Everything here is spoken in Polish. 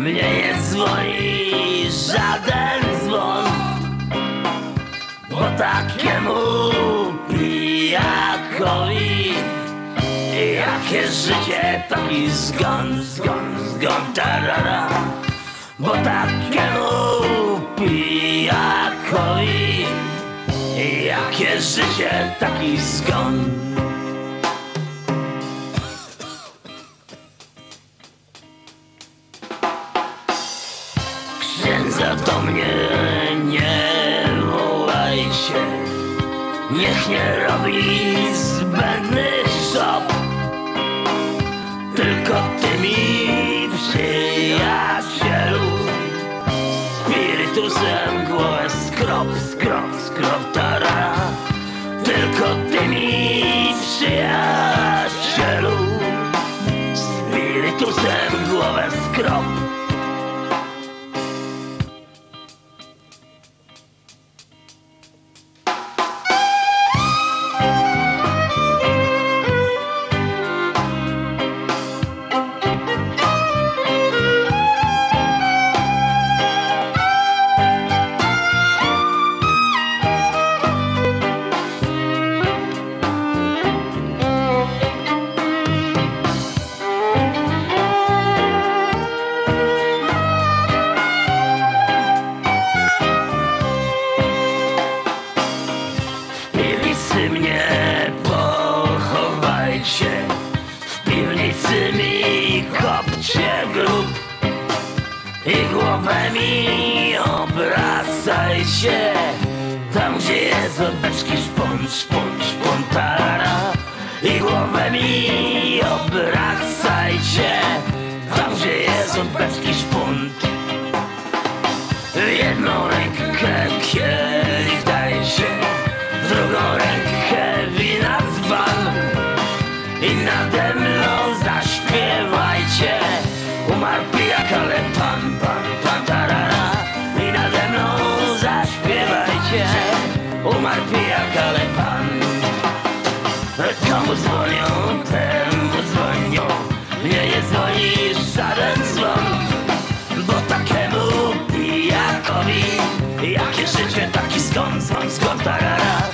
mnie nie dzwoni żaden dzwon Bo takiemu pijakowi Jakie życie, taki zgon, zgon, zgon, tarara. Bo takiemu pijakowi Jakie życie, taki zgon Księdza do mnie nie wołajcie Niech nie robi zbędnych szop Tylko ty mi przyjacielu Spirytusem głowę skrop, skrop, skrop tarara Tylko ty mi przyjacielu Spirytusem głowę skrop kopcie grób I głowę mi obracajcie Tam gdzie jest od beczki szpon, szpon, szpon, tarara I głowę mi obracajcie Tam gdzie jest od beczki w jedną rękę kielich dajcie, w drugą rękę wina dzban i nade mną zaśpiewajcie. Umarł pijak, ale pan, pan, pan tarara i nade mną zaśpiewajcie. Umarł pijak, ale pan. Komu dzwonią, temu dzwonią, nie dzwoni żaden dzwon. Bo takiemu pijakowi Jakie życie, taki skąd, skąd, skąd tarara